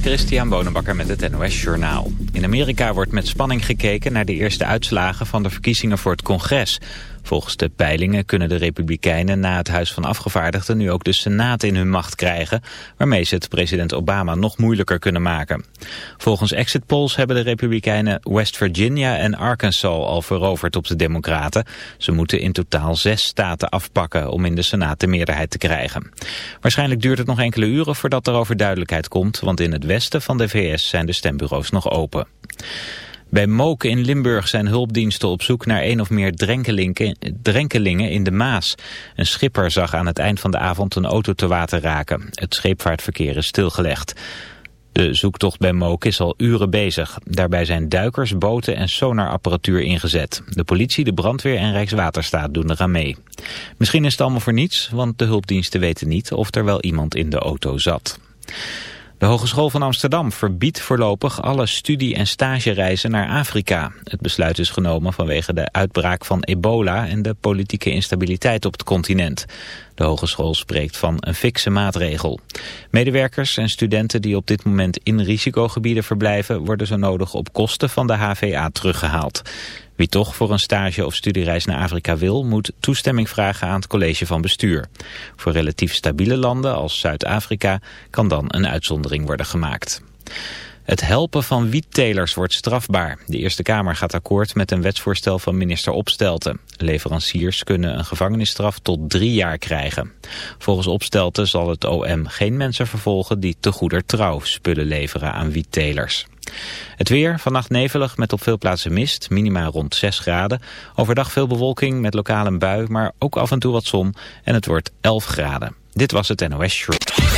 Christian Bonenbakker met het NOS Journaal. In Amerika wordt met spanning gekeken naar de eerste uitslagen van de verkiezingen voor het congres. Volgens de peilingen kunnen de Republikeinen na het Huis van Afgevaardigden nu ook de Senaat in hun macht krijgen, waarmee ze het president Obama nog moeilijker kunnen maken. Volgens exit polls hebben de Republikeinen West Virginia en Arkansas al veroverd op de Democraten. Ze moeten in totaal zes staten afpakken om in de Senaat de meerderheid te krijgen. Waarschijnlijk duurt het nog enkele uren voordat er over duidelijkheid komt, want in het westen van de VS zijn de stembureaus nog open. Bij Moken in Limburg zijn hulpdiensten op zoek naar één of meer drenkelingen in de Maas. Een schipper zag aan het eind van de avond een auto te water raken. Het scheepvaartverkeer is stilgelegd. De zoektocht bij Moken is al uren bezig. Daarbij zijn duikers, boten en sonarapparatuur ingezet. De politie, de brandweer en Rijkswaterstaat doen eraan mee. Misschien is het allemaal voor niets, want de hulpdiensten weten niet of er wel iemand in de auto zat. De Hogeschool van Amsterdam verbiedt voorlopig alle studie- en stagereizen naar Afrika. Het besluit is genomen vanwege de uitbraak van ebola en de politieke instabiliteit op het continent. De hogeschool spreekt van een fikse maatregel. Medewerkers en studenten die op dit moment in risicogebieden verblijven... worden zo nodig op kosten van de HVA teruggehaald. Wie toch voor een stage of studiereis naar Afrika wil, moet toestemming vragen aan het college van bestuur. Voor relatief stabiele landen als Zuid-Afrika kan dan een uitzondering worden gemaakt. Het helpen van wiettelers wordt strafbaar. De Eerste Kamer gaat akkoord met een wetsvoorstel van minister Opstelten. Leveranciers kunnen een gevangenisstraf tot drie jaar krijgen. Volgens Opstelten zal het OM geen mensen vervolgen die te goeder trouw spullen leveren aan wiettelers. Het weer, vannacht nevelig met op veel plaatsen mist, minima rond 6 graden. Overdag veel bewolking met lokale bui, maar ook af en toe wat zon. En het wordt 11 graden. Dit was het NOS.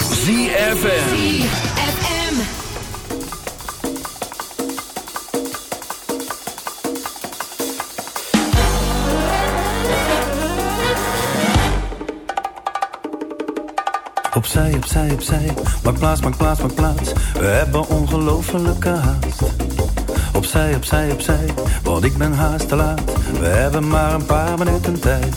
ZFM. Opzij, opzij, opzij. Maak plaats, maak plaats, maak plaats. We hebben ongelofelijke haast. Opzij, opzij, opzij. Want ik ben haast te laat. We hebben maar een paar minuten tijd.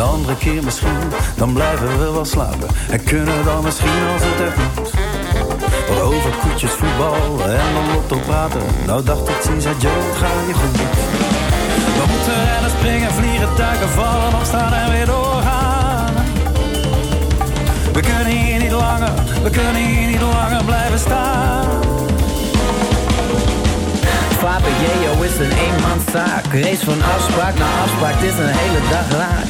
Een andere keer misschien, dan blijven we wel slapen. En kunnen dan misschien als het echt moet. Wat over koetjes, voetbal en dan lotto praten. Nou dacht ik, ziens, adieu, het ga je goed. We moeten rennen, springen, vliegen, duiken, vallen, opstaan en weer doorgaan. We kunnen hier niet langer, we kunnen hier niet langer blijven staan. Jeo is een eenmanszaak. Race van afspraak naar afspraak, het is een hele dag raak.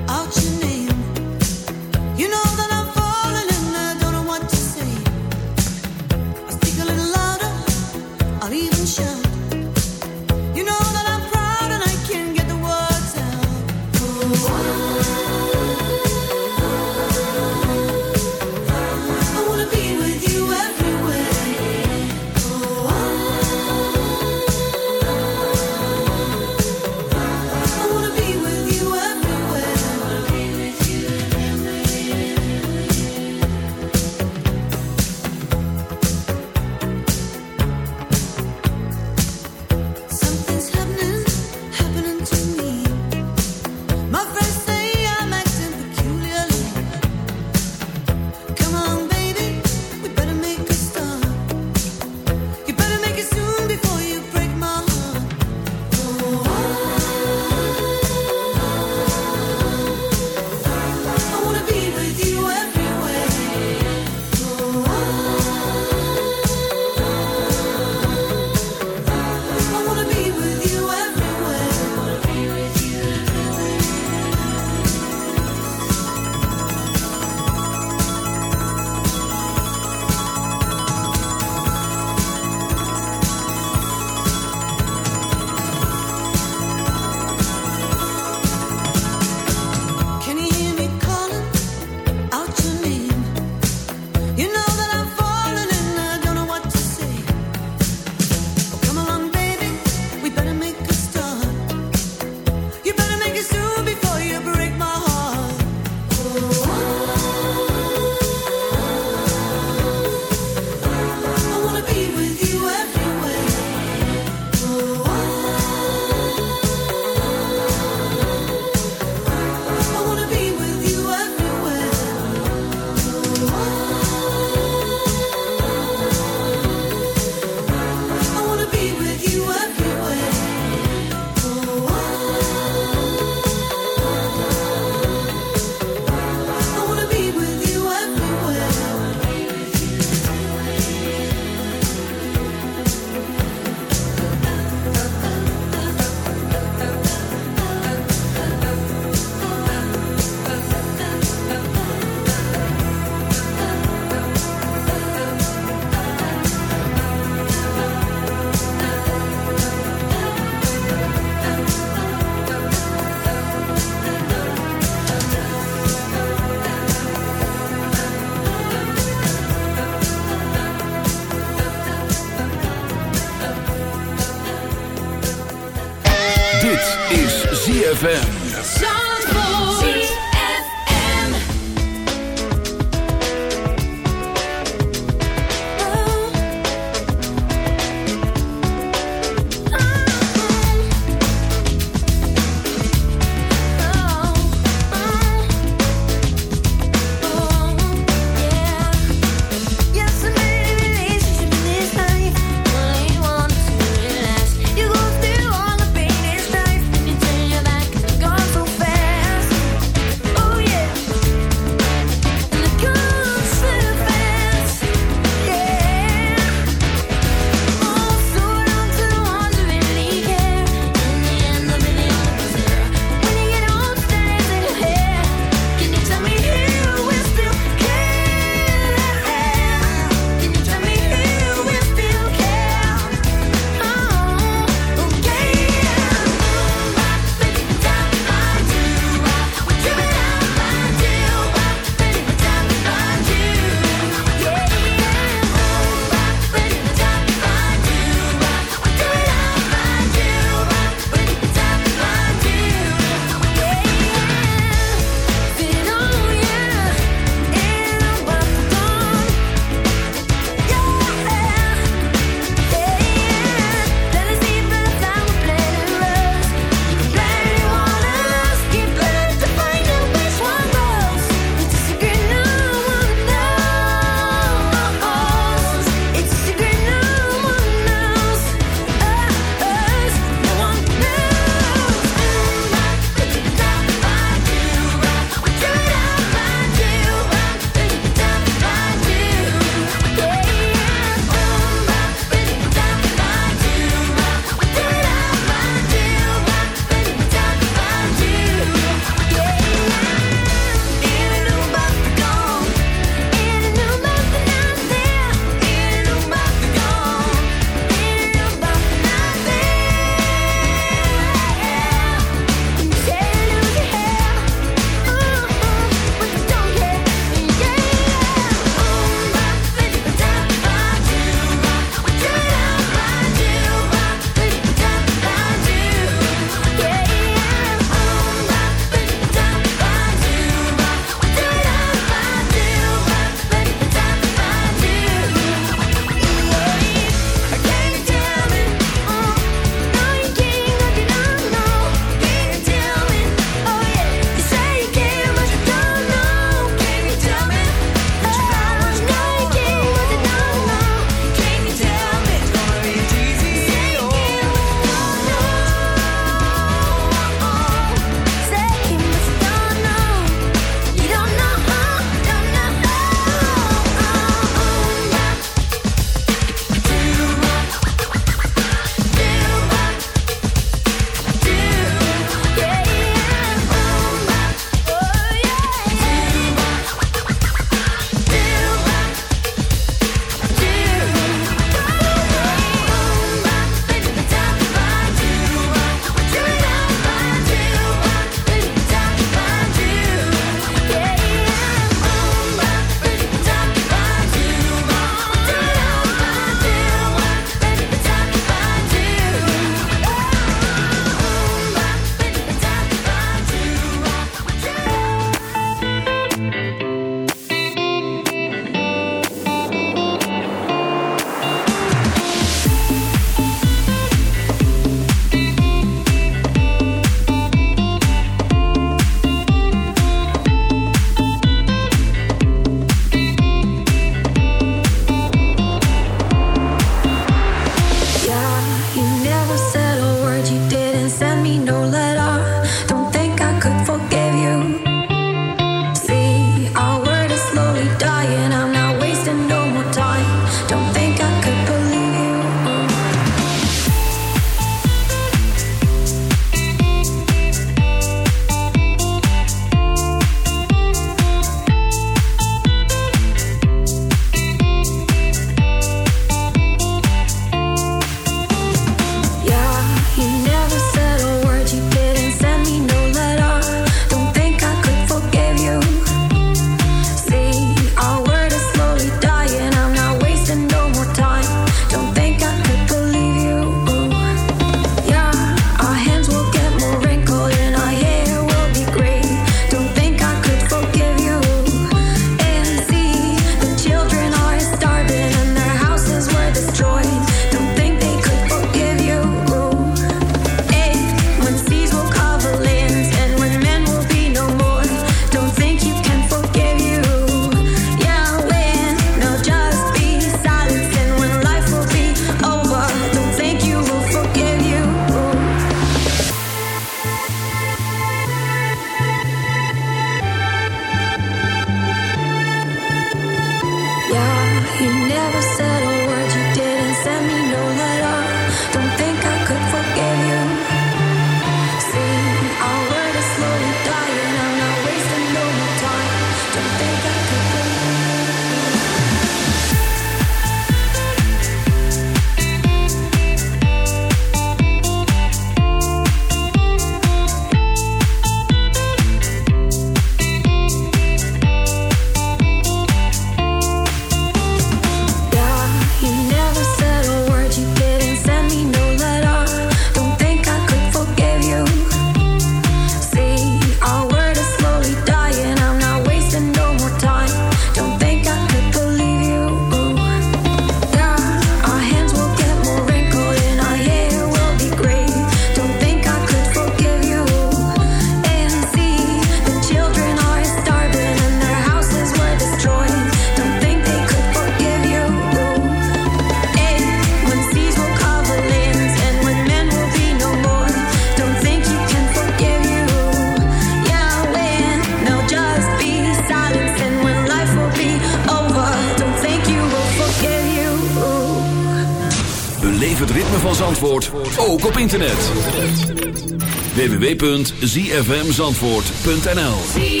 www.zfmzandvoort.nl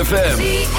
ZFM.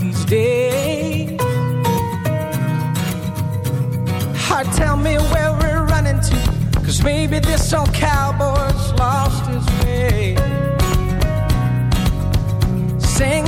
These days, Heart, tell me where we're running to, cause maybe this old cowboy's lost his way. Sing